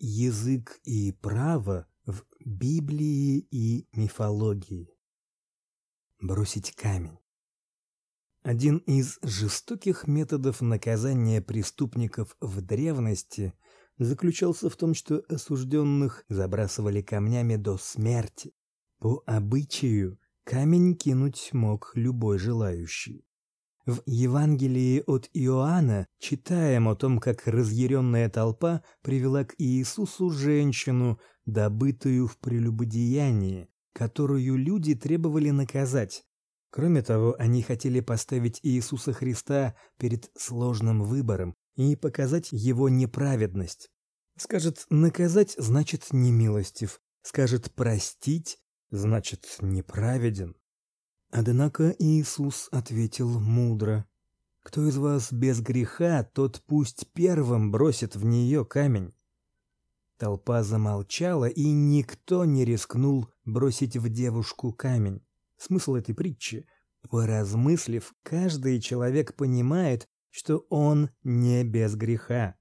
Язык и право в Библии и мифологии. Бросить камень. Один из жестоких методов наказания преступников в древности заключался в том, что осужденных забрасывали камнями до смерти. По обычаю камень кинуть мог любой желающий. В Евангелии от Иоанна читаем о том, как разъяренная толпа привела к Иисусу женщину, добытую в прелюбодеянии, которую люди требовали наказать. Кроме того, они хотели поставить Иисуса Христа перед сложным выбором и показать его неправедность. Скажет наказать значит немилостив, скажет простить значит неправеден. Однако Иисус ответил мудро: Кто из вас без греха, тот пусть первым бросит в нее камень. Толпа замолчала, и никто не рискнул бросить в девушку камень. Смысл этой притчи: поразмыслив, каждый человек понимает, что он не без греха.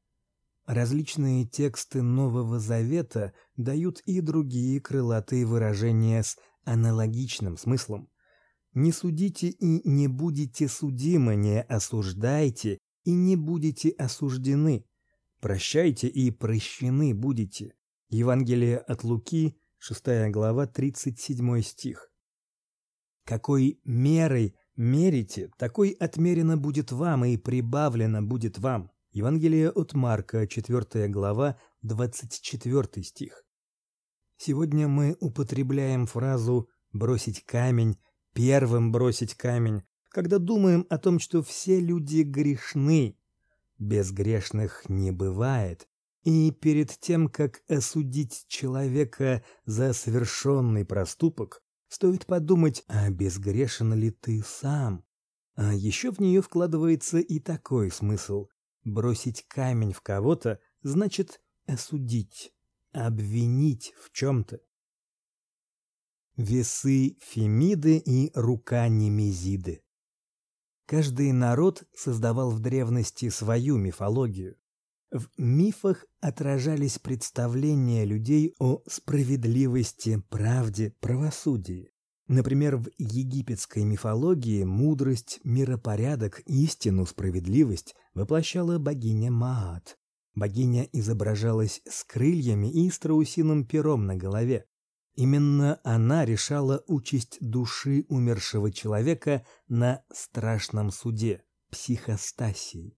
Различные тексты Нового Завета дают и другие крылатые выражения с аналогичным смыслом. Не судите и не будете судимы, не осуждайте и не будете осуждены. Прощайте и прощены будете. Евангелие от Луки, 6 глава, 37 стих. Какой мерой мерите, такой отмерено будет вам и прибавлено будет вам. Евангелие от Марка, 4 глава, 24 стих. Сегодня мы употребляем фразу бросить камень первым бросить камень, когда думаем о том, что все люди грешны. Безгрешных не бывает. И перед тем, как осудить человека за совершенный проступок, стоит подумать, а безгрешен ли ты сам? А еще в нее вкладывается и такой смысл: бросить камень в кого-то значит осудить, обвинить в чем то весы Фемиды и рука Немезиды. Каждый народ создавал в древности свою мифологию. В мифах отражались представления людей о справедливости, правде, правосудии. Например, в египетской мифологии мудрость, миропорядок, истину, справедливость воплощала богиня Маат. Богиня изображалась с крыльями и страусиным пером на голове. Именно она решала участь души умершего человека на страшном суде психостасии.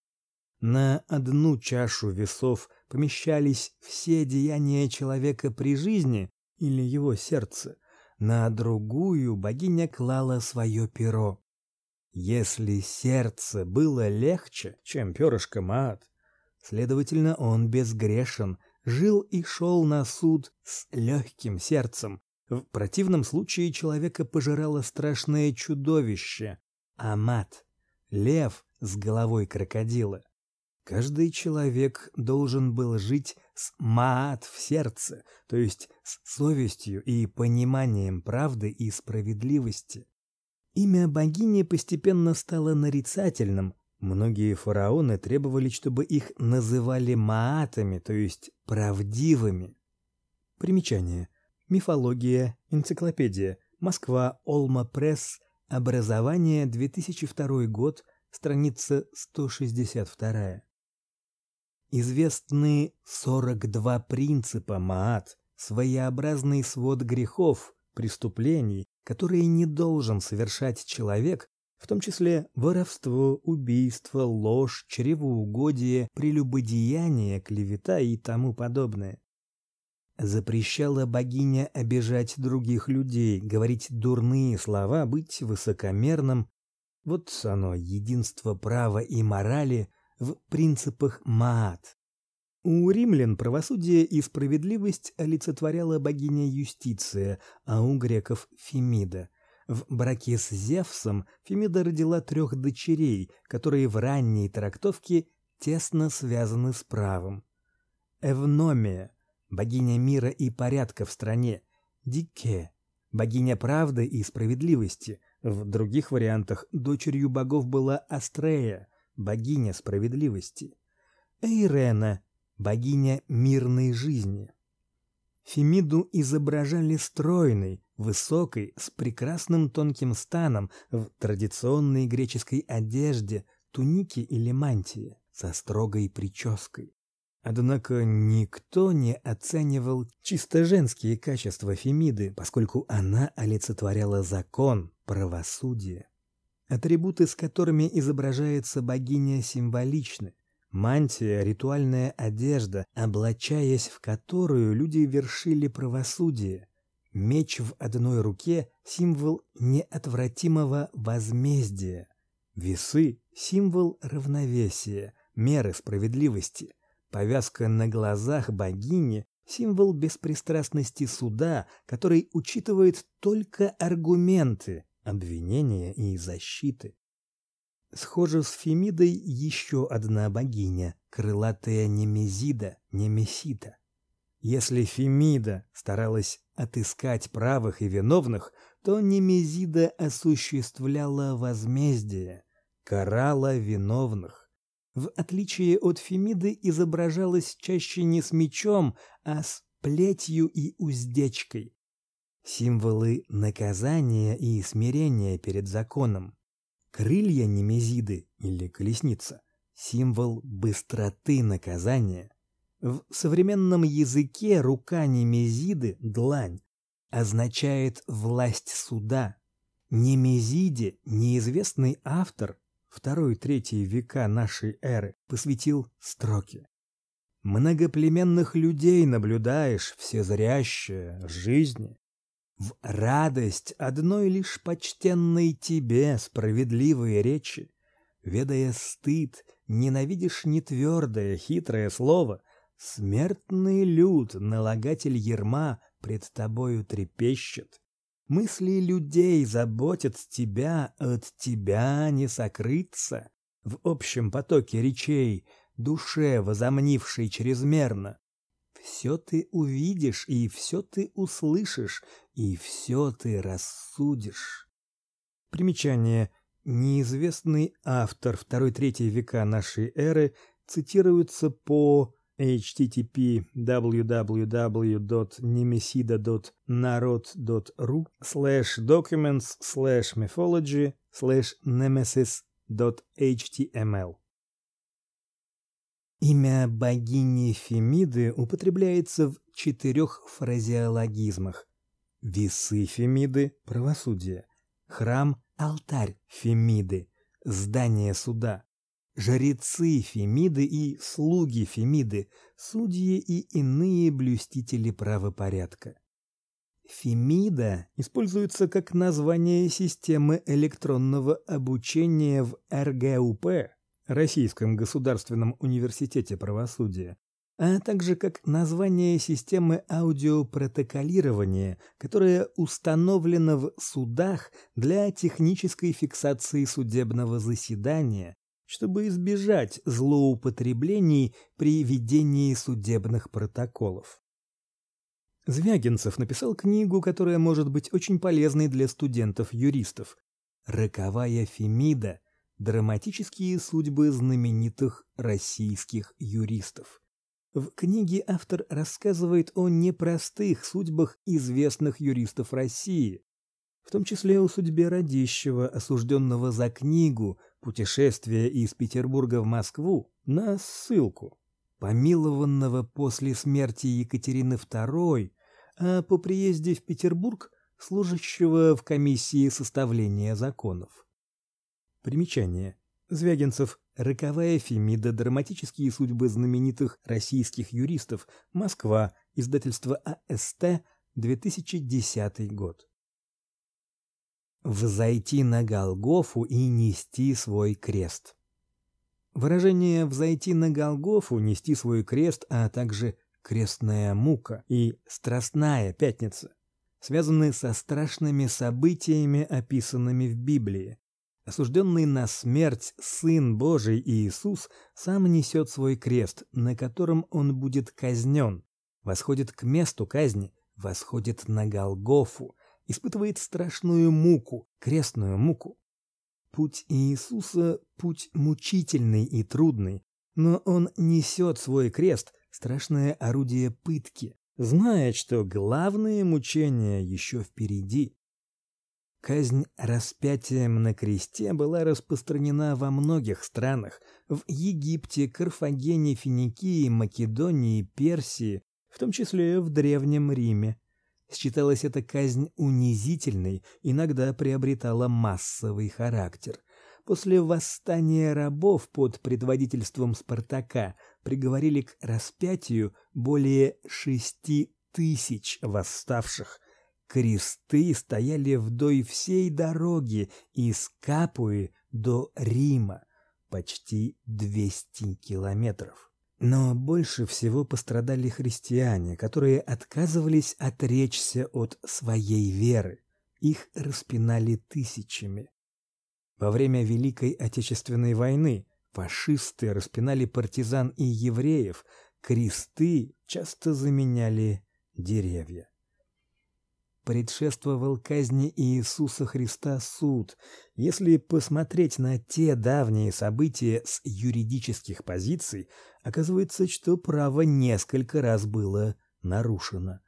На одну чашу весов помещались все деяния человека при жизни или его сердце, на другую богиня клала свое перо. Если сердце было легче, чем перышко Маат, следовательно, он безгрешен жил и шел на суд с легким сердцем. В противном случае человека пожирало страшное чудовище Амат, лев с головой крокодила. Каждый человек должен был жить с маат в сердце, то есть с совестью и пониманием правды и справедливости. Имя богини постепенно стало нарицательным, Многие фараоны требовали, чтобы их называли маатами, то есть правдивыми. Примечание. Мифология. Энциклопедия. Москва. Олма Пресс. Образование. 2002 год. Страница 162. Известны 42 принципа Маат, своеобразный свод грехов, преступлений, которые не должен совершать человек, в том числе воровство, убийство, ложь, чревоугодие, прелюбодеяние, клевета и тому подобное. Запрещала богиня обижать других людей, говорить дурные слова, быть высокомерным. Вот оно, единство права и морали в принципах Маат. У римлян правосудие и справедливость олицетворяла богиня Юстиция, а у греков Фемида – в браке с Зевсом Фемида родила трех дочерей, которые в ранней трактовке тесно связаны с правом. Эвномия, богиня мира и порядка в стране, Дике, богиня правды и справедливости. В других вариантах дочерью богов была Астрея, богиня справедливости. Эйрена, богиня мирной жизни. Фемиду изображали стройной, высокой, с прекрасным тонким станом в традиционной греческой одежде, тунике или мантии, со строгой прической. Однако никто не оценивал чисто женские качества Фемиды, поскольку она олицетворяла закон, правосудие. Атрибуты, с которыми изображается богиня, символичны. Мантия ритуальная одежда, облачаясь в которую люди вершили правосудие. Меч в одной руке символ неотвратимого возмездия. Весы символ равновесия, меры справедливости. Повязка на глазах богини символ беспристрастности суда, который учитывает только аргументы обвинения и защиты. Схоже с Фемидой еще одна богиня, крылатая Немезида, Немесита. Если Фемида старалась отыскать правых и виновных, то Немезида осуществляла возмездие, карала виновных. В отличие от Фемиды изображалась чаще не с мечом, а с плетью и уздечкой. Символы наказания и смирения перед законом. Крылья Немезиды или колесница символ быстроты наказания. В современном языке рука Немезиды длань означает власть суда. Немезиде неизвестный автор второй-третий века нашей эры посвятил строки. Многоплеменных людей наблюдаешь, всезрящая, жизни, в радость одной лишь почтенной тебе справедливые речи, ведая стыд, ненавидишь нетвердое, хитрое слово, смертный люд, налагатель ерма, пред тобою трепещет. Мысли людей заботят тебя, от тебя не сокрыться. В общем потоке речей, душе возомнившей чрезмерно, все ты увидишь и все ты услышишь, и все ты рассудишь. Примечание. Неизвестный автор второй-третий века нашей эры цитируется по http www.nemesida.narod.ru slash documents slash mythology slash nemesis.html Имя богини Фемиды употребляется в четырех фразеологизмах. Весы Фемиды – правосудие, храм – алтарь Фемиды, здание суда, жрецы Фемиды и слуги Фемиды, судьи и иные блюстители правопорядка. Фемида используется как название системы электронного обучения в РГУП Российском государственном университете правосудия, а также как название системы аудиопротоколирования, которая установлена в судах для технической фиксации судебного заседания, чтобы избежать злоупотреблений при ведении судебных протоколов. Звягинцев написал книгу, которая может быть очень полезной для студентов-юристов. Роковая Фемида Драматические судьбы знаменитых российских юристов. В книге автор рассказывает о непростых судьбах известных юристов России, в том числе о судьбе Радищева, осужденного за книгу «Путешествие из Петербурга в Москву» на ссылку, помилованного после смерти Екатерины II, а по приезде в Петербург служащего в комиссии составления законов. Примечание. Звягинцев. Роковая Фемида. Драматические судьбы знаменитых российских юристов. Москва. Издательство АСТ. 2010 год. Взойти на Голгофу и нести свой крест. Выражение «взойти на Голгофу», «нести свой крест», а также «крестная мука» и «страстная пятница» связаны со страшными событиями, описанными в Библии. Осужденный на смерть Сын Божий Иисус сам несет свой крест, на котором он будет казнен, восходит к месту казни, восходит на Голгофу, испытывает страшную муку, крестную муку. Путь Иисуса – путь мучительный и трудный, но он несет свой крест, страшное орудие пытки, зная, что главные мучения еще впереди. Казнь распятием на кресте была распространена во многих странах: в Египте, Карфагене, Финикии, Македонии, Персии, в том числе в древнем Риме. Считалась эта казнь унизительной, иногда приобретала массовый характер. После восстания рабов под предводительством Спартака приговорили к распятию более шести тысяч восставших. Кресты стояли вдоль всей дороги из Капуи до Рима, почти 200 километров. Но больше всего пострадали христиане, которые отказывались отречься от своей веры. Их распинали тысячами. Во время Великой Отечественной войны фашисты распинали партизан и евреев, кресты часто заменяли деревья предшествовал казни Иисуса Христа суд. Если посмотреть на те давние события с юридических позиций, оказывается, что право несколько раз было нарушено.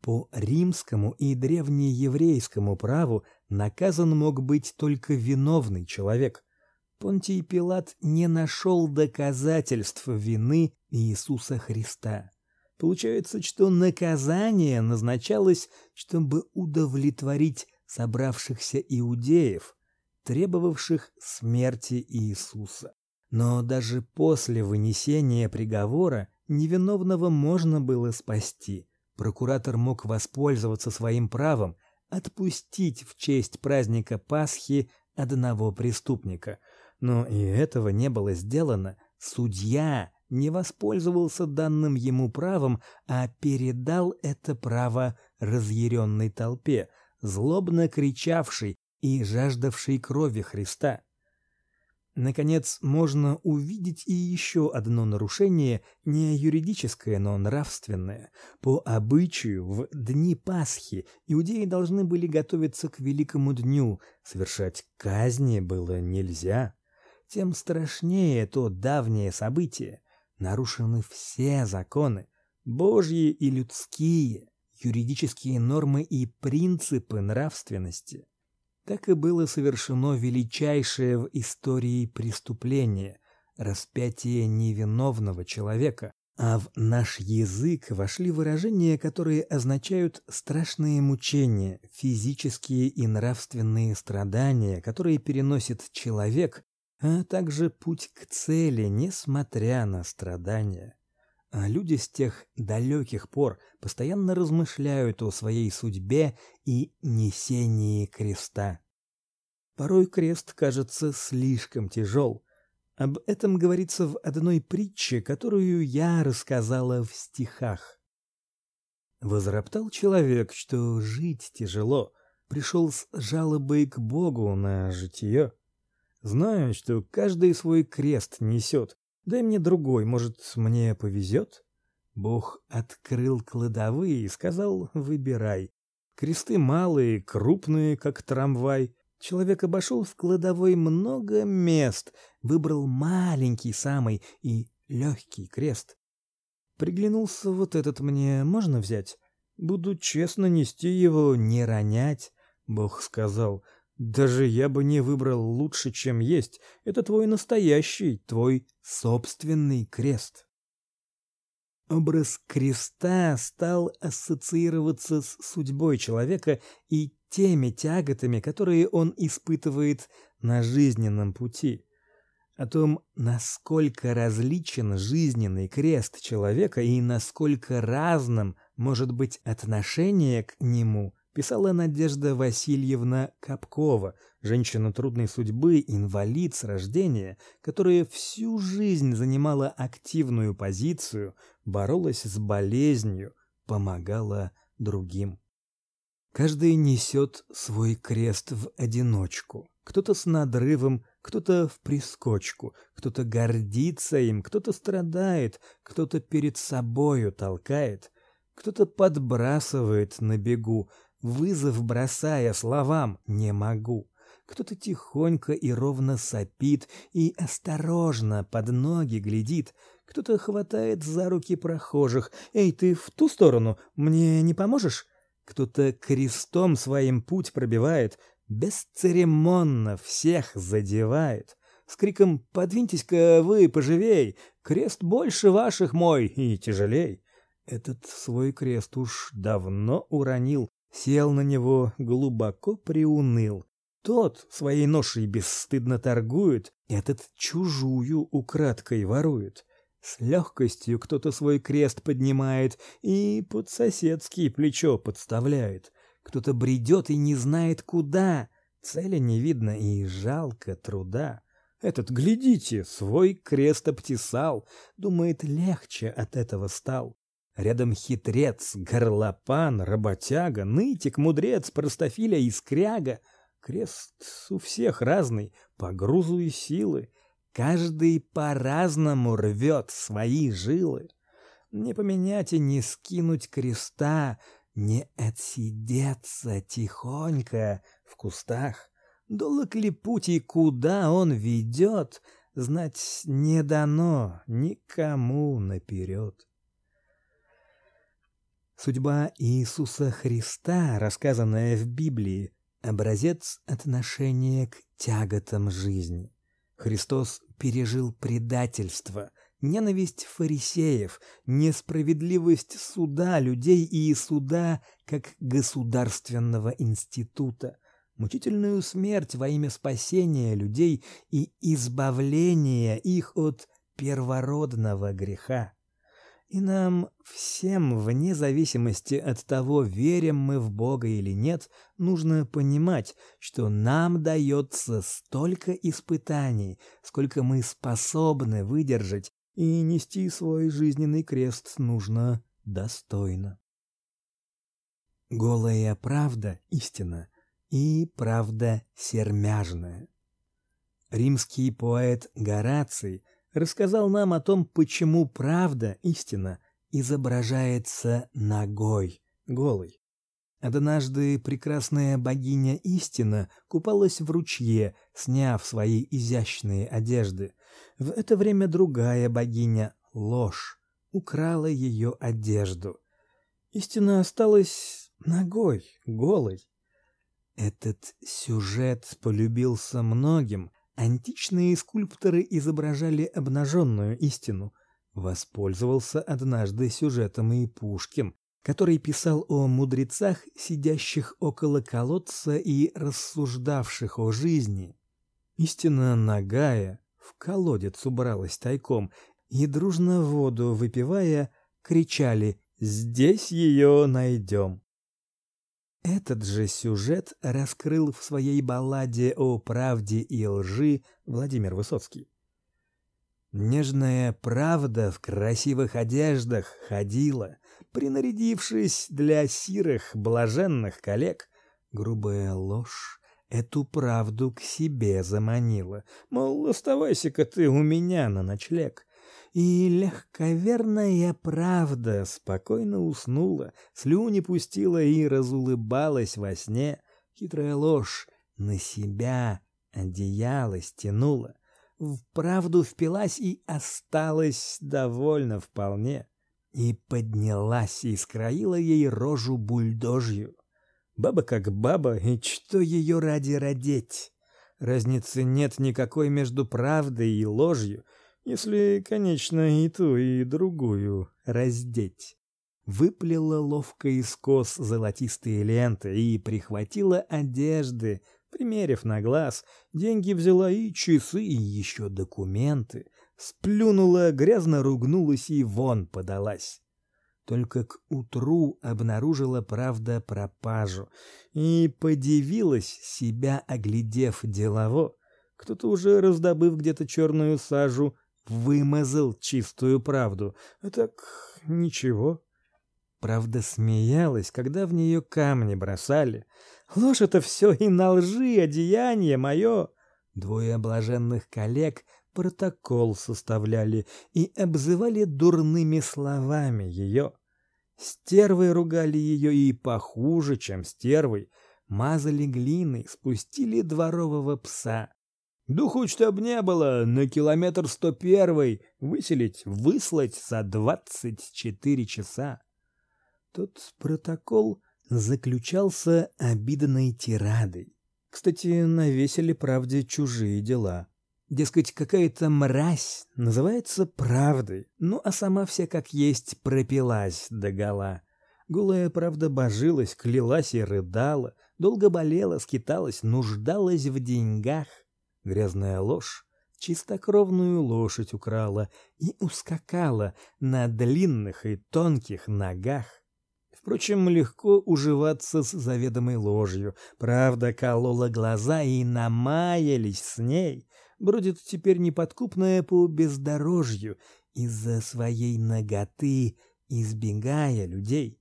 По римскому и древнееврейскому праву наказан мог быть только виновный человек. Понтий Пилат не нашел доказательств вины Иисуса Христа. Получается, что наказание назначалось, чтобы удовлетворить собравшихся иудеев, требовавших смерти Иисуса. Но даже после вынесения приговора невиновного можно было спасти. Прокуратор мог воспользоваться своим правом отпустить в честь праздника Пасхи одного преступника. Но и этого не было сделано. Судья не воспользовался данным ему правом, а передал это право разъяренной толпе, злобно кричавшей и жаждавшей крови Христа. Наконец, можно увидеть и еще одно нарушение, не юридическое, но нравственное. По обычаю, в дни Пасхи иудеи должны были готовиться к великому дню, совершать казни было нельзя. Тем страшнее то давнее событие нарушены все законы, божьи и людские, юридические нормы и принципы нравственности. Так и было совершено величайшее в истории преступление распятие невиновного человека, а в наш язык вошли выражения, которые означают страшные мучения, физические и нравственные страдания, которые переносит человек, а также путь к цели, несмотря на страдания. А люди с тех далеких пор постоянно размышляют о своей судьбе и несении креста. Порой крест кажется слишком тяжел. Об этом говорится в одной притче, которую я рассказала в стихах. Возроптал человек, что жить тяжело, пришел с жалобой к Богу на житие. Знаю, что каждый свой крест несет. Дай мне другой, может, мне повезет?» Бог открыл кладовые и сказал: "Выбирай. Кресты малые, крупные, как трамвай". Человек обошел в кладовой много мест, выбрал маленький самый и легкий крест. Приглянулся вот этот мне, можно взять? Буду честно нести его, не ронять, Бог сказал. Даже я бы не выбрал лучше, чем есть. Это твой настоящий, твой собственный крест. Образ креста стал ассоциироваться с судьбой человека и теми тяготами, которые он испытывает на жизненном пути. О том, насколько различен жизненный крест человека и насколько разным может быть отношение к нему, писала Надежда Васильевна Капкова, женщина трудной судьбы, инвалид с рождения, которая всю жизнь занимала активную позицию, боролась с болезнью, помогала другим. Каждый несет свой крест в одиночку. Кто-то с надрывом, кто-то в прискочку, кто-то гордится им, кто-то страдает, кто-то перед собою толкает, кто-то подбрасывает на бегу, вызов бросая словам «не могу». Кто-то тихонько и ровно сопит и осторожно под ноги глядит, Кто-то хватает за руки прохожих. «Эй, ты в ту сторону? Мне не поможешь?» Кто-то крестом своим путь пробивает, бесцеремонно всех задевает. С криком «Подвиньтесь-ка вы поживей! Крест больше ваших мой и тяжелей!» Этот свой крест уж давно уронил, сел на него, глубоко приуныл. Тот своей ношей бесстыдно торгует, этот чужую украдкой ворует. С легкостью кто-то свой крест поднимает и под соседские плечо подставляет. Кто-то бредет и не знает куда, цели не видно и жалко труда. Этот, глядите, свой крест обтесал, думает, легче от этого стал. Рядом хитрец, горлопан, работяга, нытик, мудрец, простофиля и скряга. Крест у всех разный, по грузу и силы. Каждый по-разному рвет свои жилы. Не поменять и не скинуть креста, не отсидеться тихонько в кустах. Долг ли путь и куда он ведет, знать не дано никому наперед. Судьба Иисуса Христа, рассказанная в Библии, образец отношения к тяготам жизни. Христос пережил предательство, ненависть фарисеев, несправедливость суда людей и суда как государственного института, мучительную смерть во имя спасения людей и избавления их от первородного греха. И нам всем, вне зависимости от того, верим мы в Бога или нет, нужно понимать, что нам дается столько испытаний, сколько мы способны выдержать, и нести свой жизненный крест нужно достойно. Голая правда истина, и правда сермяжная. Римский поэт Гораций – рассказал нам о том, почему правда, истина, изображается ногой, голой. Однажды прекрасная богиня Истина купалась в ручье, сняв свои изящные одежды. В это время другая богиня, Ложь, украла ее одежду. Истина осталась ногой, голой. Этот сюжет полюбился многим, Античные скульпторы изображали обнаженную истину. Воспользовался однажды сюжетом и Пушкин, который писал о мудрецах, сидящих около колодца и рассуждавших о жизни. Истина нагая в колодец убралась тайком, и дружно воду выпивая, кричали: "Здесь ее найдем!» Этот же сюжет раскрыл в своей балладе о правде и лжи Владимир Высоцкий. Нежная правда в красивых одеждах ходила, принарядившись для сирых блаженных коллег. Грубая ложь эту правду к себе заманила, мол, оставайся-ка ты у меня на ночлег. И легковерная правда спокойно уснула, слюни пустила и разулыбалась во сне. Хитрая ложь на себя одеяло стянула, в правду впилась и осталась довольна вполне. И поднялась и скроила ей рожу бульдожью. Баба как баба, и что ее ради родить? Разницы нет никакой между правдой и ложью — если, конечно, и ту, и другую раздеть. Выплела ловко из кос золотистые ленты и прихватила одежды, примерив на глаз, деньги взяла и часы, и еще документы, сплюнула, грязно ругнулась и вон подалась. Только к утру обнаружила правда пропажу и подивилась себя, оглядев делово. Кто-то уже раздобыв где-то черную сажу, вымазал чистую правду. А так ничего. Правда смеялась, когда в нее камни бросали. Ложь это все и на лжи одеяние мое. Двое блаженных коллег протокол составляли и обзывали дурными словами ее. Стервой ругали ее и похуже, чем стервой, мазали глиной, спустили дворового пса. Духу, чтоб не было, на километр сто первый выселить, выслать за двадцать четыре часа. Тот протокол заключался обидной тирадой. Кстати, навесили правде чужие дела. Дескать, какая-то мразь называется правдой, ну а сама вся как есть пропилась догола. Голая правда божилась, клялась и рыдала, долго болела, скиталась, нуждалась в деньгах. Грязная ложь чистокровную лошадь украла и ускакала на длинных и тонких ногах. Впрочем, легко уживаться с заведомой ложью. Правда колола глаза и намаялись с ней. Бродит теперь неподкупная по бездорожью из-за своей наготы, избегая людей.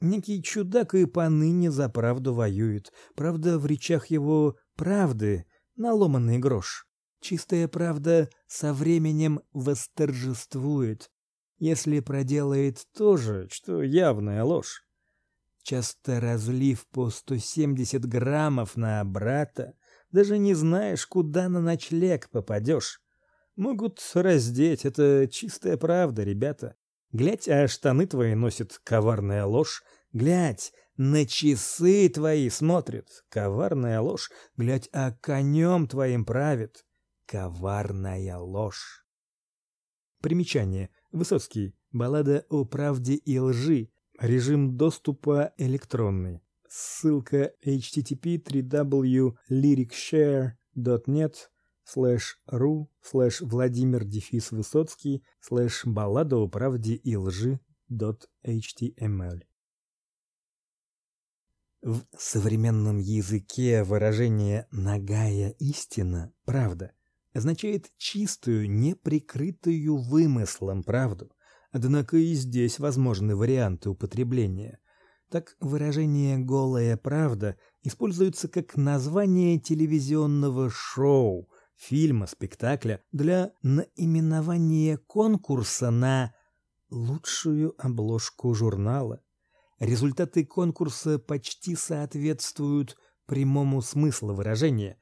Некий чудак и поныне за правду воюет. Правда, в речах его правды наломанный грош. Чистая правда со временем восторжествует, если проделает то же, что явная ложь. Часто разлив по 170 граммов на брата, даже не знаешь, куда на ночлег попадешь. Могут раздеть, это чистая правда, ребята. Глядь, а штаны твои носит коварная ложь. Глядь, на часы твои смотрит коварная ложь. Глядь, а конем твоим правит коварная ложь. Примечание. Высоцкий. Баллада о правде и лжи. Режим доступа электронный. Ссылка http www.lyricshare.net слэш ру слэш Владимир Дефис Высоцкий слэш баллада о правде и лжи .html В современном языке выражение «нагая истина» — правда означает чистую, неприкрытую вымыслом правду. Однако и здесь возможны варианты употребления. Так выражение «голая правда» используется как название телевизионного шоу, фильма, спектакля для наименования конкурса на лучшую обложку журнала. Результаты конкурса почти соответствуют прямому смыслу выражения.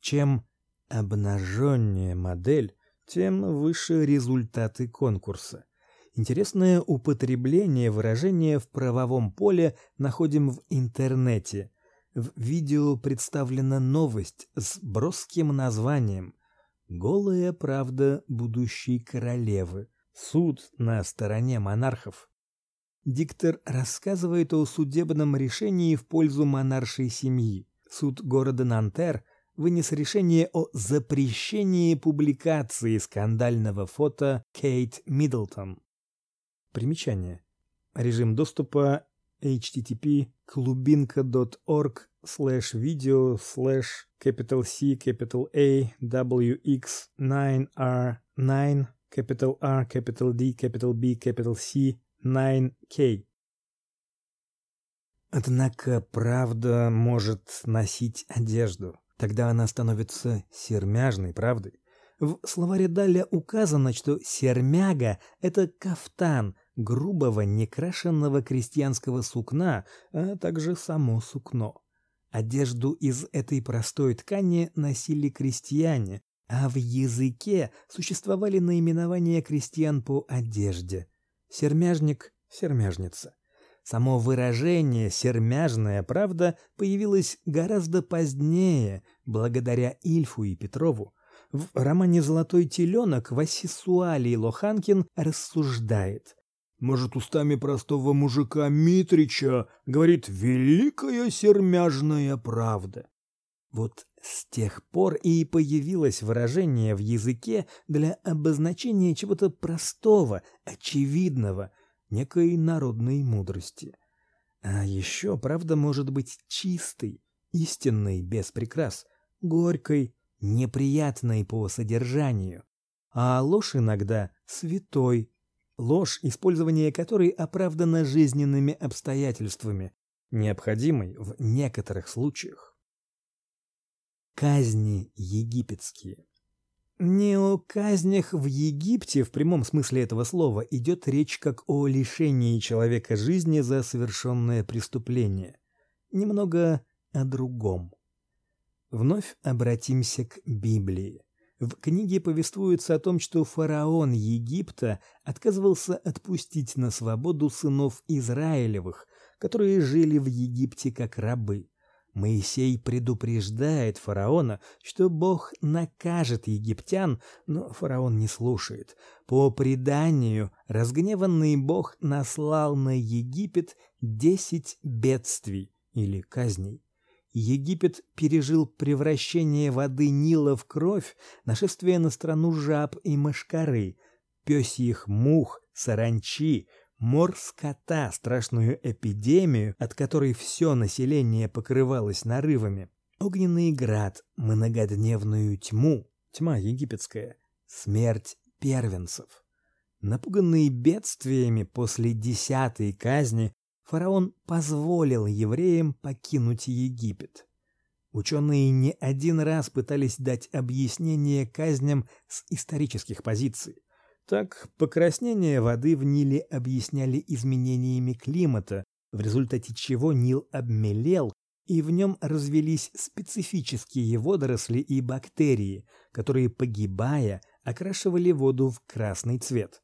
Чем обнаженнее модель, тем выше результаты конкурса. Интересное употребление выражения в правовом поле находим в интернете. В видео представлена новость с броским названием «Голая правда будущей королевы. Суд на стороне монархов». Диктор рассказывает о судебном решении в пользу монаршей семьи. Суд города Нантер вынес решение о запрещении публикации скандального фото Кейт Миддлтон. Примечание. Режим доступа http klubinka.org slash video slash capital C capital A WX 9R 9 capital R capital D capital B capital C 9K. Однако правда может носить одежду. Тогда она становится сермяжной правдой. В словаре Даля указано, что сермяга – это кафтан грубого некрашенного крестьянского сукна, а также само сукно. Одежду из этой простой ткани носили крестьяне, а в языке существовали наименования крестьян по одежде. Сермяжник, сермяжница. Само выражение «сермяжная правда» появилось гораздо позднее, благодаря Ильфу и Петрову. В романе «Золотой теленок» Васисуалий Лоханкин рассуждает. Может, устами простого мужика Митрича говорит «великая сермяжная правда». Вот с тех пор и появилось выражение в языке для обозначения чего-то простого, очевидного, некой народной мудрости. А еще правда может быть чистой, истинной, без прикрас, горькой, неприятной по содержанию, а ложь иногда святой, ложь, использование которой оправдано жизненными обстоятельствами, необходимой в некоторых случаях. Казни египетские. Не о казнях в Египте в прямом смысле этого слова идет речь как о лишении человека жизни за совершенное преступление. Немного о другом. Вновь обратимся к Библии. В книге повествуется о том, что фараон Египта отказывался отпустить на свободу сынов Израилевых, которые жили в Египте как рабы. Моисей предупреждает фараона, что Бог накажет египтян, но фараон не слушает. По преданию, разгневанный Бог наслал на Египет десять бедствий или казней. Египет пережил превращение воды Нила в кровь, нашествие на страну жаб и мошкары, пёсьих мух, саранчи, мор скота, страшную эпидемию, от которой все население покрывалось нарывами, огненный град, многодневную тьму, тьма египетская, смерть первенцев. Напуганные бедствиями после десятой казни, фараон позволил евреям покинуть Египет. Ученые не один раз пытались дать объяснение казням с исторических позиций. Так, покраснение воды в Ниле объясняли изменениями климата, в результате чего Нил обмелел, и в нем развелись специфические водоросли и бактерии, которые, погибая, окрашивали воду в красный цвет.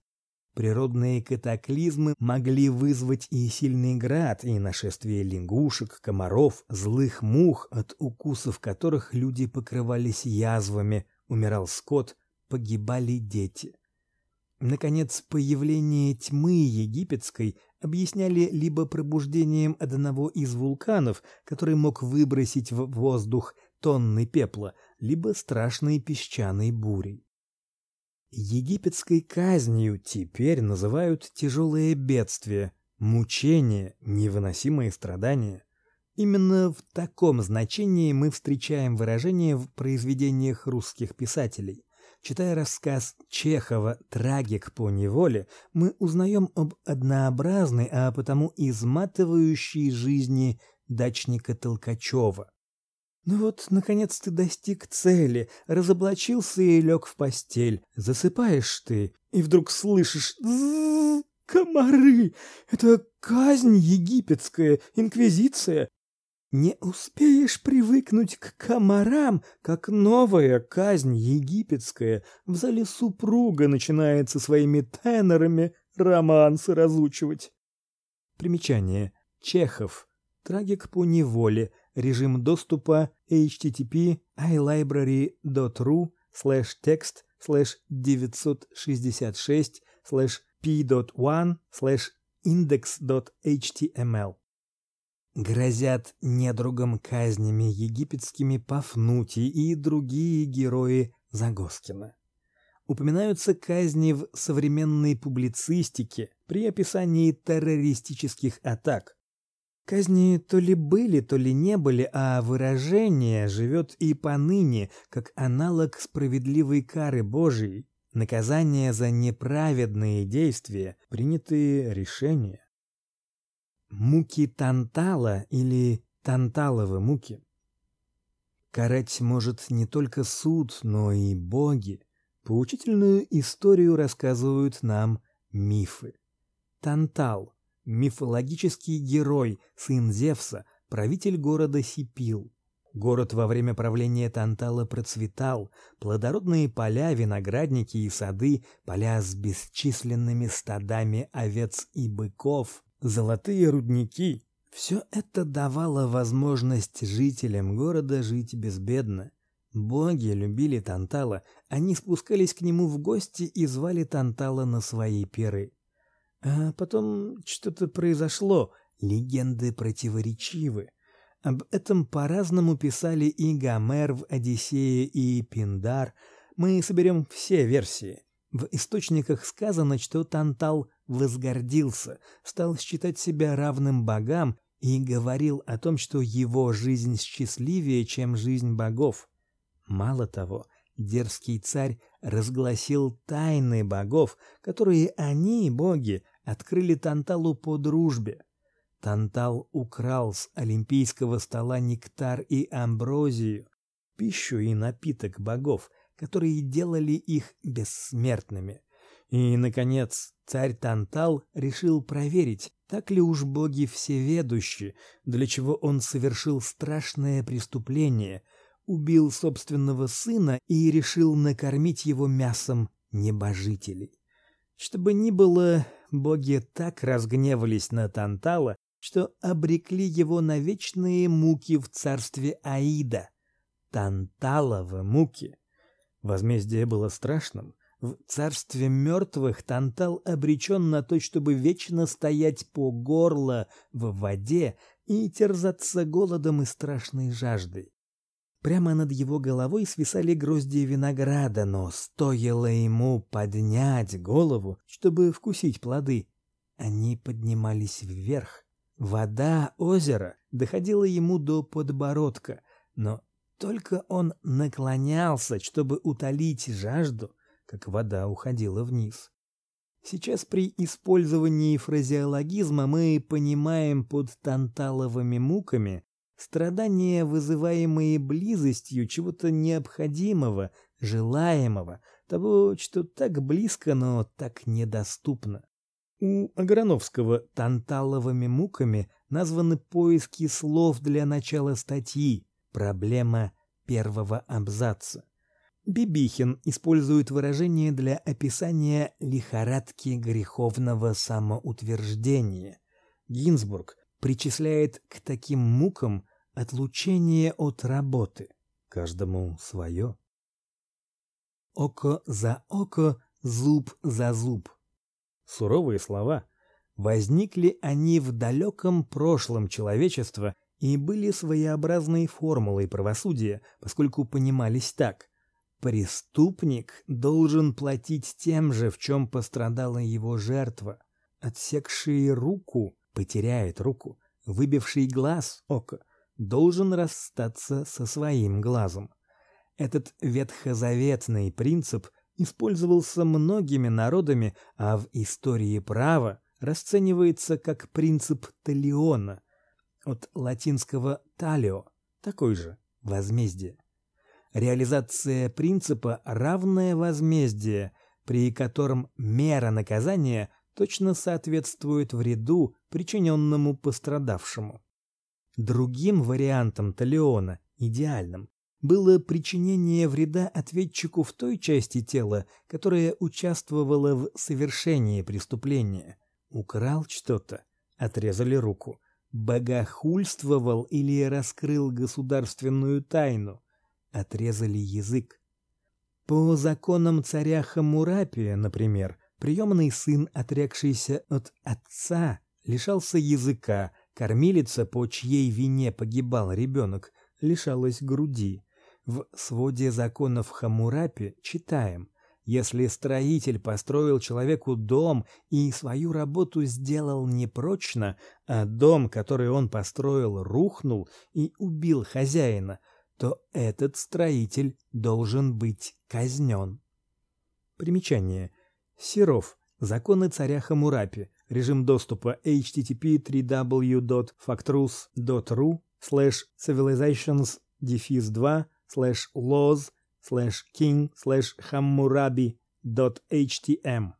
Природные катаклизмы могли вызвать и сильный град, и нашествие лягушек, комаров, злых мух, от укусов которых люди покрывались язвами, умирал скот, погибали дети. Наконец, появление тьмы египетской объясняли либо пробуждением одного из вулканов, который мог выбросить в воздух тонны пепла, либо страшной песчаной бурей. Египетской казнью теперь называют тяжелые бедствия, мучения, невыносимые страдания. Именно в таком значении мы встречаем выражение в произведениях русских писателей. Читая рассказ Чехова «Трагик по неволе», мы узнаем об однообразной, а потому изматывающей жизни дачника Толкачева. Ну вот, наконец ты достиг цели, разоблачился и лег в постель. Засыпаешь ты, и вдруг слышишь комары. Это казнь египетская, инквизиция. Не успеешь привыкнуть к комарам, как новая казнь египетская в зале супруга начинает со своими тенорами романсы разучивать. Примечание. Чехов. Трагик по неволе режим доступа http ilibrary.ru slash text slash 966 slash p.1 slash index.html Грозят недругам казнями египетскими Пафнутий и другие герои Загоскина. Упоминаются казни в современной публицистике при описании террористических атак, Казни то ли были, то ли не были, а выражение живет и поныне, как аналог справедливой кары Божией, наказание за неправедные действия, принятые решения. Муки Тантала или Танталовы муки. Карать может не только суд, но и боги. Поучительную историю рассказывают нам мифы. Тантал мифологический герой, сын Зевса, правитель города Сипил. Город во время правления Тантала процветал, плодородные поля, виноградники и сады, поля с бесчисленными стадами овец и быков, золотые рудники. Все это давало возможность жителям города жить безбедно. Боги любили Тантала, они спускались к нему в гости и звали Тантала на свои пиры. А потом что-то произошло, легенды противоречивы. Об этом по-разному писали и Гомер в Одиссее, и Пиндар. Мы соберем все версии. В источниках сказано, что Тантал возгордился, стал считать себя равным богам и говорил о том, что его жизнь счастливее, чем жизнь богов. Мало того, дерзкий царь разгласил тайны богов, которые они, боги, открыли Танталу по дружбе. Тантал украл с олимпийского стола нектар и амброзию, пищу и напиток богов, которые делали их бессмертными. И наконец, царь Тантал решил проверить, так ли уж боги всеведущи, для чего он совершил страшное преступление, убил собственного сына и решил накормить его мясом небожителей. Чтобы ни было, боги так разгневались на Тантала, что обрекли его на вечные муки в царстве Аида. Танталовы муки. Возмездие было страшным. В царстве мертвых Тантал обречен на то, чтобы вечно стоять по горло в воде и терзаться голодом и страшной жаждой. Прямо над его головой свисали грозди винограда, но стоило ему поднять голову, чтобы вкусить плоды, они поднимались вверх. Вода озера доходила ему до подбородка, но только он наклонялся, чтобы утолить жажду, как вода уходила вниз. Сейчас при использовании фразеологизма мы понимаем под танталовыми муками страдания, вызываемые близостью чего-то необходимого, желаемого, того, что так близко, но так недоступно. У Аграновского танталовыми муками названы поиски слов для начала статьи, проблема первого абзаца. Бибихин использует выражение для описания лихорадки греховного самоутверждения. Гинзбург причисляет к таким мукам отлучение от работы. Каждому свое. Око за око, зуб за зуб. Суровые слова. Возникли они в далеком прошлом человечества и были своеобразной формулой правосудия, поскольку понимались так: Преступник должен платить тем же, в чем пострадала его жертва. Отсекший руку потеряет руку, выбивший глаз око должен расстаться со своим глазом. Этот ветхозаветный принцип использовался многими народами, а в истории права расценивается как принцип талиона от латинского talio, такой же возмездие реализация принципа равное возмездие, при котором мера наказания точно соответствует вреду, причиненному пострадавшему. Другим вариантом Талиона, идеальным, было причинение вреда ответчику в той части тела, которая участвовала в совершении преступления. Украл что-то, отрезали руку. Богохульствовал или раскрыл государственную тайну, отрезали язык. По законам царя Хамурапи, например, приемный сын, отрекшийся от отца, лишался языка, кормилица, по чьей вине погибал ребенок, лишалась груди. В своде законов Хамурапи читаем: если строитель построил человеку дом и свою работу сделал непрочно, а дом, который он построил, рухнул и убил хозяина, то этот строитель должен быть казнен. Примечание. Серов. Законы царя Хамурапи. Режим доступа http www.factrus.ru slash civilizations дефис 2 slash laws slash king slash hammurabi.htm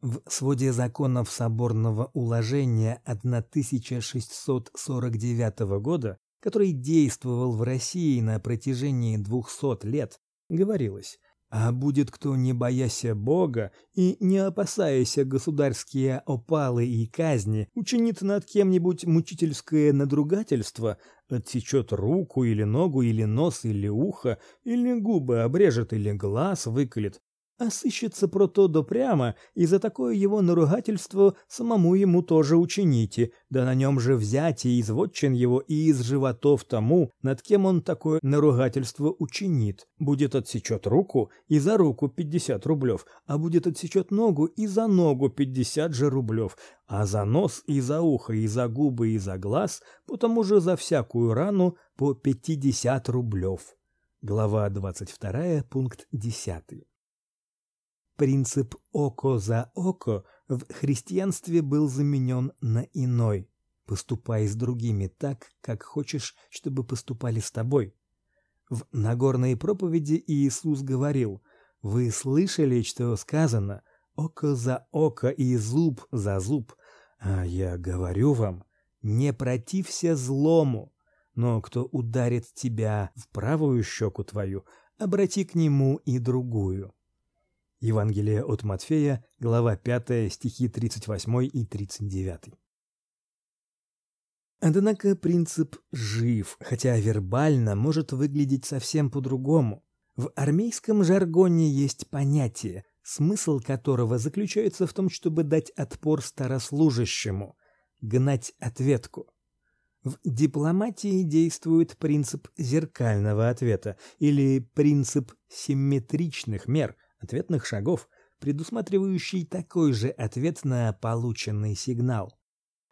В своде законов соборного уложения 1649 года который действовал в России на протяжении двухсот лет, говорилось: а будет кто не бояся Бога и не опасаясь государские опалы и казни, учинит над кем-нибудь мучительское надругательство, отсечет руку или ногу или нос или ухо, или губы обрежет или глаз выколет, а сыщется про то допрямо, и за такое его наругательство самому ему тоже учините, да на нем же взятие из вотчин его и из животов тому, над кем он такое наругательство учинит. Будет отсечет руку, и за руку пятьдесят рублев, а будет отсечет ногу, и за ногу пятьдесят же рублев, а за нос, и за ухо, и за губы, и за глаз, потому же за всякую рану по пятьдесят рублев. Глава двадцать вторая, пункт десятый. Принцип око за око в христианстве был заменен на иной: поступай с другими так, как хочешь, чтобы поступали с тобой. В Нагорной проповеди Иисус говорил: "Вы слышали, что сказано: око за око и зуб за зуб, а я говорю вам: не протився злому, но кто ударит тебя в правую щеку твою, обрати к нему и другую. Евангелие от Матфея, глава 5, стихи 38 и 39. Однако принцип жив, хотя вербально может выглядеть совсем по-другому. В армейском жаргоне есть понятие, смысл которого заключается в том, чтобы дать отпор старослужащему, гнать ответку. В дипломатии действует принцип зеркального ответа или принцип симметричных мер, ответных шагов, предусматривающий такой же ответ на полученный сигнал.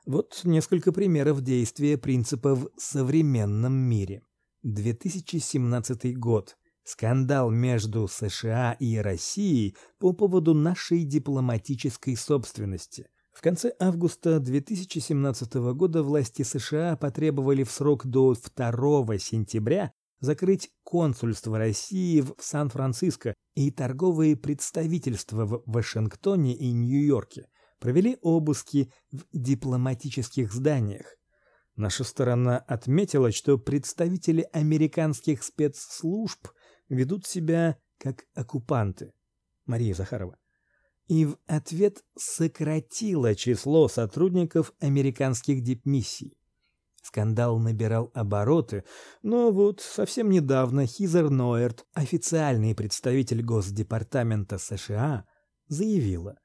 Вот несколько примеров действия принципа в современном мире. 2017 год. Скандал между США и Россией по поводу нашей дипломатической собственности. В конце августа 2017 года власти США потребовали в срок до 2 сентября закрыть консульство России в Сан-Франциско и торговые представительства в Вашингтоне и Нью-Йорке, провели обыски в дипломатических зданиях. Наша сторона отметила, что представители американских спецслужб ведут себя как оккупанты. Мария Захарова. И в ответ сократила число сотрудников американских дипмиссий. Скандал набирал обороты, но вот совсем недавно Хизер Ноерт, официальный представитель Госдепартамента США, заявила: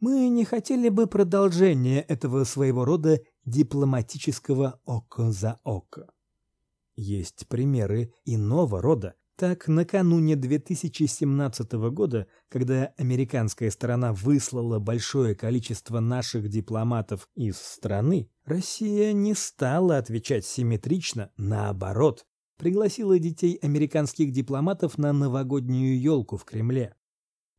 "Мы не хотели бы продолжения этого своего рода дипломатического око за око". Есть примеры иного рода, так, накануне 2017 года, когда американская сторона выслала большое количество наших дипломатов из страны, Россия не стала отвечать симметрично, наоборот, пригласила детей американских дипломатов на новогоднюю елку в Кремле.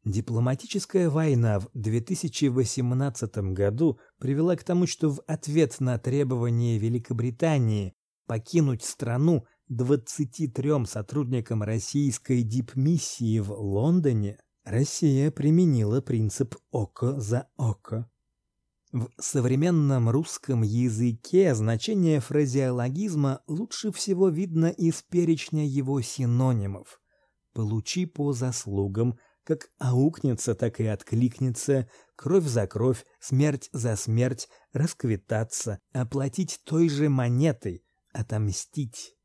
Дипломатическая война в 2018 году привела к тому, что в ответ на требование Великобритании покинуть страну 23 сотрудникам российской дипмиссии в Лондоне Россия применила принцип око за око. В современном русском языке значение фразеологизма лучше всего видно из перечня его синонимов. Получи по заслугам, как аукнется, так и откликнется, кровь за кровь, смерть за смерть, расквитаться, оплатить той же монетой, отомстить.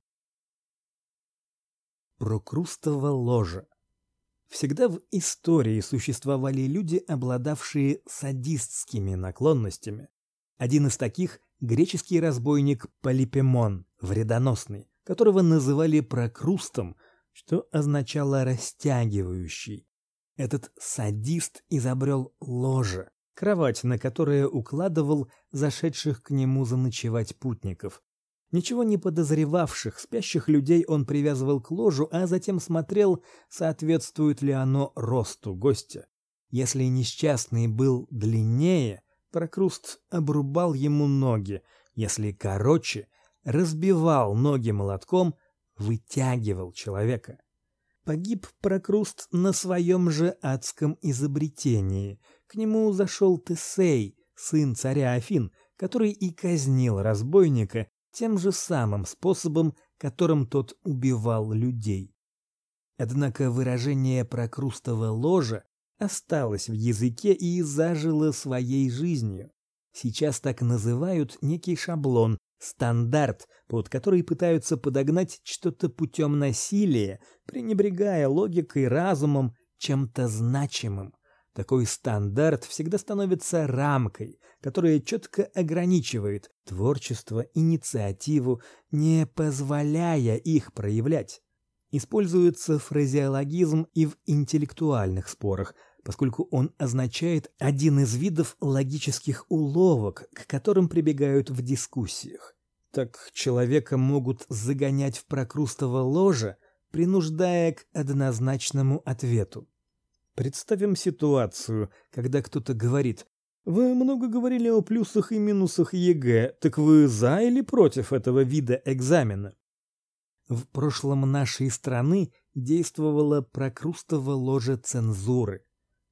Прокрустово ложе. Всегда в истории существовали люди, обладавшие садистскими наклонностями. Один из таких греческий разбойник Полипемон, вредоносный, которого называли прокрустом, что означало растягивающий. Этот садист изобрел ложе, кровать, на которое укладывал зашедших к нему заночевать путников. Ничего не подозревавших спящих людей он привязывал к ложу, а затем смотрел, соответствует ли оно росту гостя. Если несчастный был длиннее, Прокруст обрубал ему ноги, если короче, разбивал ноги молотком, вытягивал человека. Погиб Прокруст на своем же адском изобретении. К нему зашел Тесей, сын царя Афин, который и казнил разбойника тем же самым способом, которым тот убивал людей. Однако выражение прокрустово ложа осталось в языке и зажило своей жизнью. Сейчас так называют некий шаблон, стандарт, под который пытаются подогнать что-то путем насилия, пренебрегая логикой, разумом, чем-то значимым. Такой стандарт всегда становится рамкой, которая четко ограничивает творчество, инициативу, не позволяя их проявлять. Используется фразеологизм и в интеллектуальных спорах, поскольку он означает один из видов логических уловок, к которым прибегают в дискуссиях. Так человека могут загонять в прокрустово ложе, принуждая к однозначному ответу. Представим ситуацию, когда кто-то говорит: "Вы много говорили о плюсах и минусах ЕГЭ, так вы за или против этого вида экзамена?" В прошлом нашей страны действовала прокрустово ложе цензуры.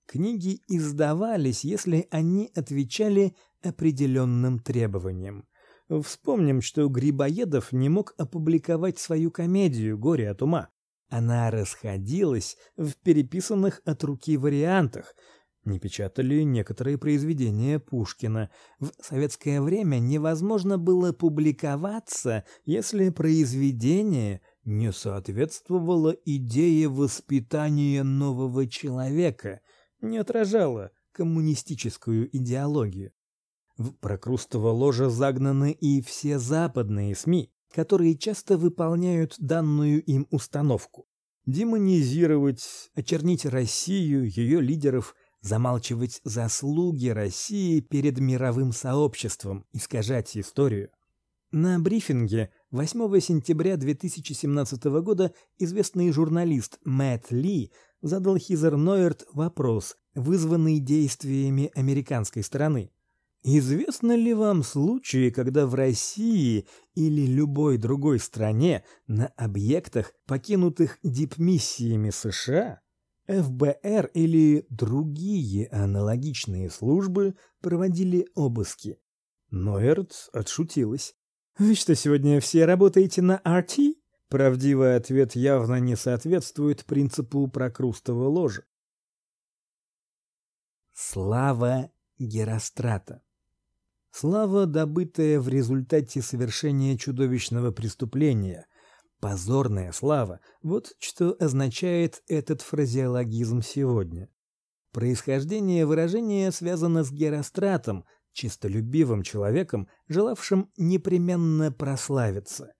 Книги издавались, если они отвечали определенным требованиям. Вспомним, что Грибоедов не мог опубликовать свою комедию «Горе от ума». Она расходилась в переписанных от руки вариантах. Не печатали некоторые произведения Пушкина. В советское время невозможно было публиковаться, если произведение не соответствовало идее воспитания нового человека, не отражало коммунистическую идеологию. В Прокрустово ложе загнаны и все западные СМИ, которые часто выполняют данную им установку. Демонизировать, очернить Россию, ее лидеров, замалчивать заслуги России перед мировым сообществом, искажать историю. На брифинге 8 сентября 2017 года известный журналист Мэтт Ли задал Хизер Нойерт вопрос, вызванный действиями американской стороны. Известно ли вам случаи, когда в России или любой другой стране на объектах, покинутых дипмиссиями США, ФБР или другие аналогичные службы проводили обыски? Нойерт отшутилась. Вы что, сегодня все работаете на RT? Правдивый ответ явно не соответствует принципу прокрустового ложа. Слава Герострата Слава, добытая в результате совершения чудовищного преступления. Позорная слава. Вот что означает этот фразеологизм сегодня. Происхождение выражения связано с Геростратом, чистолюбивым человеком, желавшим непременно прославиться.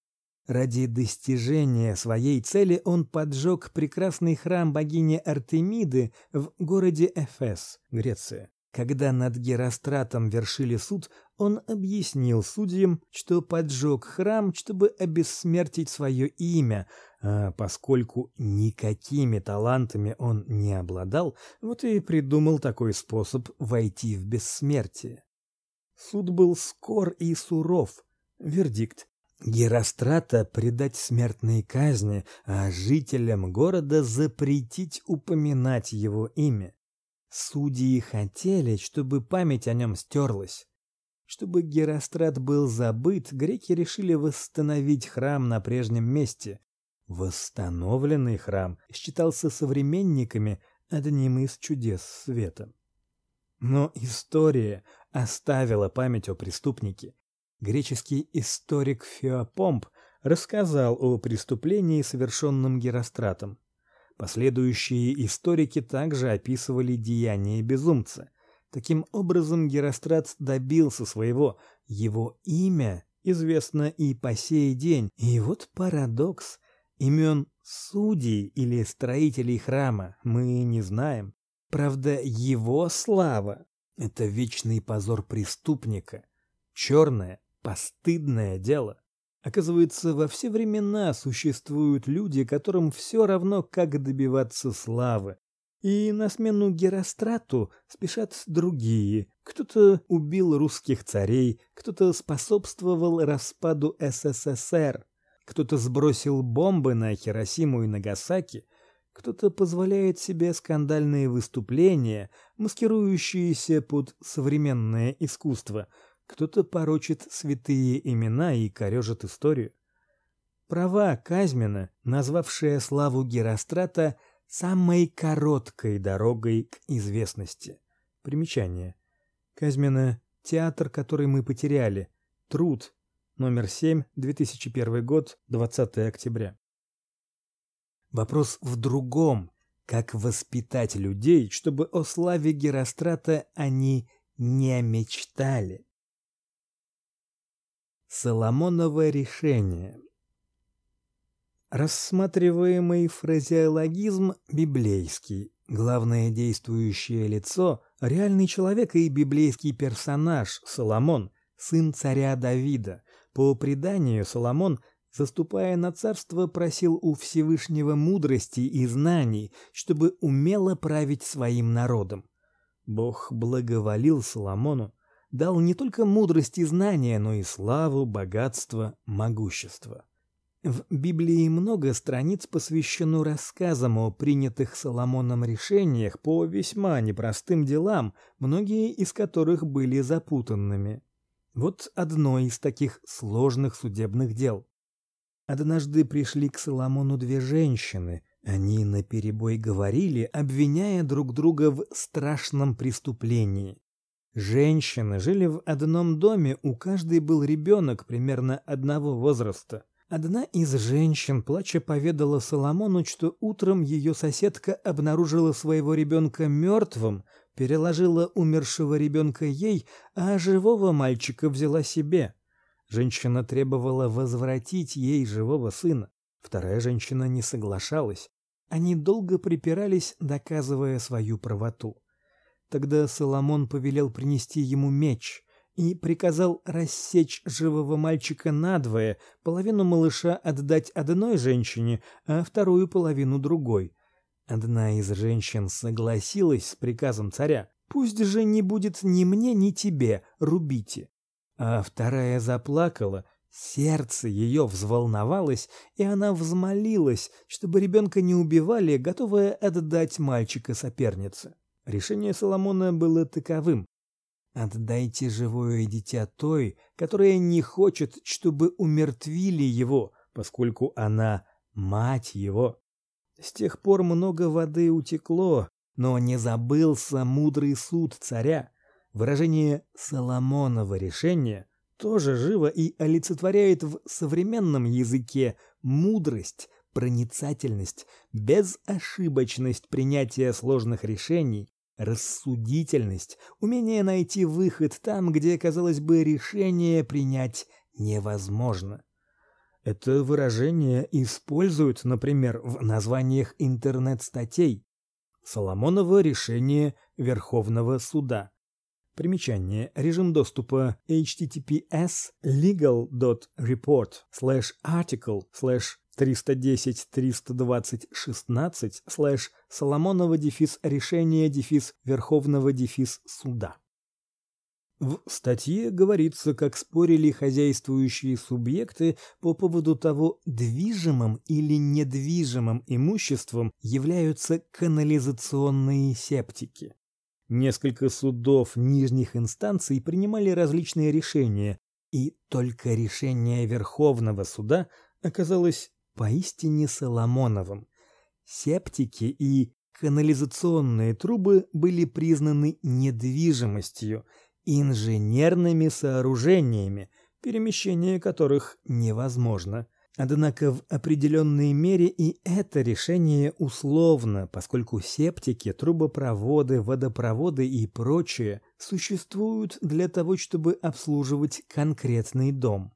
Ради достижения своей цели он поджег прекрасный храм богини Артемиды в городе Эфес, Греция. Когда над Геростратом вершили суд, он объяснил судьям, что поджег храм, чтобы обессмертить свое имя, а поскольку никакими талантами он не обладал, вот и придумал такой способ войти в бессмертие. Суд был скор и суров. Вердикт: Герострата предать смертной казни, а жителям города запретить упоминать его имя. Судьи хотели, чтобы память о нем стерлась. Чтобы Герострат был забыт, греки решили восстановить храм на прежнем месте. Восстановленный храм считался современниками одним из чудес света. Но история оставила память о преступнике. Греческий историк Феопомп рассказал о преступлении, совершенном Геростратом. Последующие историки также описывали деяния безумца. Таким образом, Герострат добился своего. Его имя известно и по сей день. И вот парадокс. Имен судей или строителей храма мы не знаем. Правда, его слава — это вечный позор преступника. Черное, постыдное дело. Оказывается, во все времена существуют люди, которым все равно, как добиваться славы. И на смену Герострату спешат другие. Кто-то убил русских царей, кто-то способствовал распаду СССР, кто-то сбросил бомбы на Хиросиму и Нагасаки, кто-то позволяет себе скандальные выступления, маскирующиеся под современное искусство – кто-то порочит святые имена и корежит историю. Права Казьмина, назвавшая славу Герострата самой короткой дорогой к известности. Примечание. Казьмина театр, который мы потеряли. Труд. Номер 7, 2001 год, 20 октября. Вопрос в другом. Как воспитать людей, чтобы о славе Герострата они не мечтали? Соломоново решение. Рассматриваемый фразеологизм библейский. Главное действующее лицо реальный человек и библейский персонаж Соломон, сын царя Давида. По преданию Соломон, заступая на царство, просил у Всевышнего мудрости и знаний, чтобы умело править своим народом. Бог благоволил Соломону, дал не только мудрость и знания, но и славу, богатство, могущество. В Библии много страниц посвящено рассказам о принятых Соломоном решениях по весьма непростым делам, многие из которых были запутанными. Вот одно из таких сложных судебных дел. Однажды пришли к Соломону две женщины. Они наперебой говорили, обвиняя друг друга в страшном преступлении. Женщины жили в одном доме, у каждой был ребенок примерно одного возраста. Одна из женщин, плача, поведала Соломону, что утром ее соседка обнаружила своего ребенка мертвым, переложила умершего ребенка ей, а живого мальчика взяла себе. Женщина требовала возвратить ей живого сына. Вторая женщина не соглашалась. Они долго припирались, доказывая свою правоту. Тогда Соломон повелел принести ему меч и приказал рассечь живого мальчика надвое, половину малыша отдать одной женщине, а вторую половину другой. Одна из женщин согласилась с приказом царя. Пусть же не будет ни мне, ни тебе, рубите. А вторая заплакала, сердце ее взволновалось, и она взмолилась, чтобы ребенка не убивали, готовая отдать мальчика сопернице. Решение Соломона было таковым: отдайте живое дитя той, которая не хочет, чтобы умертвили его, поскольку она мать его. С тех пор много воды утекло, но не забылся мудрый суд царя. Выражение Соломонова решения тоже живо и олицетворяет в современном языке мудрость, проницательность, безошибочность принятия сложных решений, рассудительность, умение найти выход там, где, казалось бы, решение принять невозможно. Это выражение используют, например, в названиях интернет-статей. Соломоново решение Верховного суда. Примечание. Режим доступа https legal.report slash article slash 310-320-16 слэш Соломонова дефис решение дефис Верховного дефис суда. В статье говорится, как спорили хозяйствующие субъекты по поводу того, движимым или недвижимым имуществом являются канализационные септики. Несколько судов нижних инстанций принимали различные решения, и только решение Верховного суда оказалось поистине Соломоновым. Септики и канализационные трубы были признаны недвижимостью, инженерными сооружениями, перемещение которых невозможно. Однако в определенной мере и это решение условно, поскольку септики, трубопроводы, водопроводы и прочее существуют для того, чтобы обслуживать конкретный дом.